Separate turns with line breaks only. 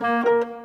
Música